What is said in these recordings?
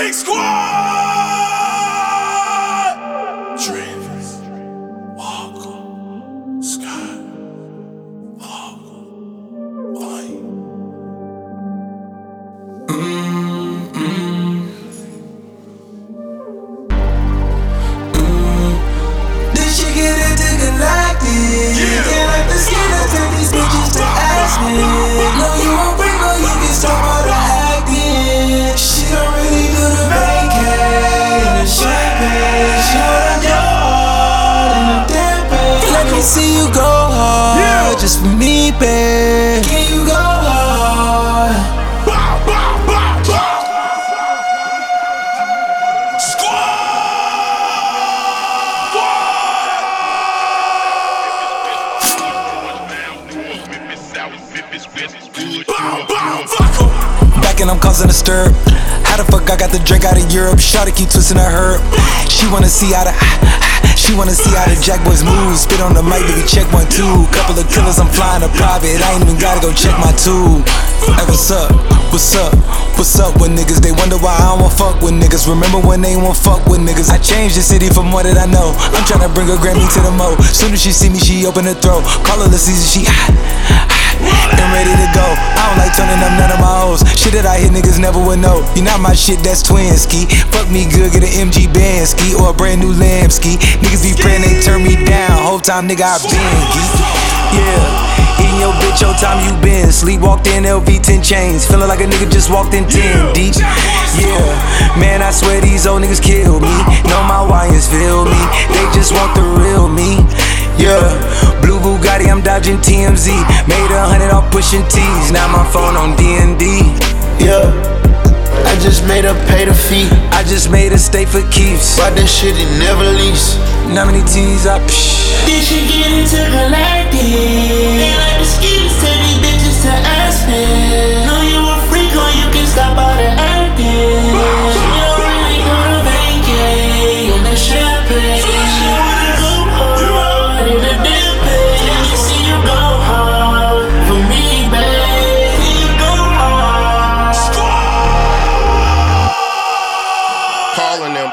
Big Squad! Travis, Walker, Scott, Walker, White. Mm-hmm. This shit get into galactic. Yeah. Can't like the skin to turn these bitches to aspen. No, see you go hard, Yeah. just for me, babe. Bow, bow, bow. Back and I'm causing a stir. How the fuck I got the drink out of Europe? Shawty keep twisting her herb. She wanna see how the she wanna see how the Jack Boys move. Spit on the mic, baby, check one two. Couple of killers, I'm flying a private. I ain't even gotta go check my tube. Hey, what's up? What's up? What's up with niggas? They wonder why I don't fuck with niggas. Remember when they won't fuck with niggas? I changed the city from what did I know? I'm tryna bring a Grammy to the mo. Soon as she see me, she open her throat. Call her the season, she and ready to go. I don't like turning up none of my hoes. Shit that I hit niggas never would know. You not my shit, that's twin ski. Fuck me good, get an MG band ski or a brand new lamb ski. Niggas be praying they turn me down. Whole time nigga I been geek. Yeah, eating your time you been. Sleep walked in LV 10 chains. Feeling like a nigga just walked in 10 deep. Yeah, man, I swear these old niggas kill me. Know my wires feel me. They just want the real me. Yeah, blue Bugatti, I'm dodging TMZ. Made a hundred off pushing T's. Now my phone on D&D. Yeah, I just made her pay the fee. I just made a stay for keeps. But that shit it never leaves. How many T's I psh. This shit get into galactic.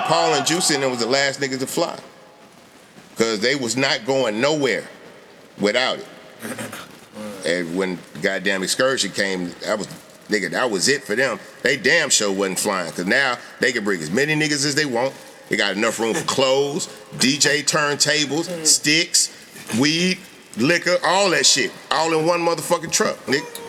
Paul and Juicy and was the last niggas to fly. Cause they was not going nowhere without it. And when goddamn excursion came, that was nigga, that was it for them. They damn sure wasn't flying. Cause now they can bring as many niggas as they want. They got enough room for clothes, DJ turntables, sticks, weed, liquor, all that shit. All in one motherfucking truck, nigga.